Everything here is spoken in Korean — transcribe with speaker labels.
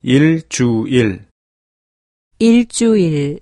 Speaker 1: 일주일,
Speaker 2: 일주일,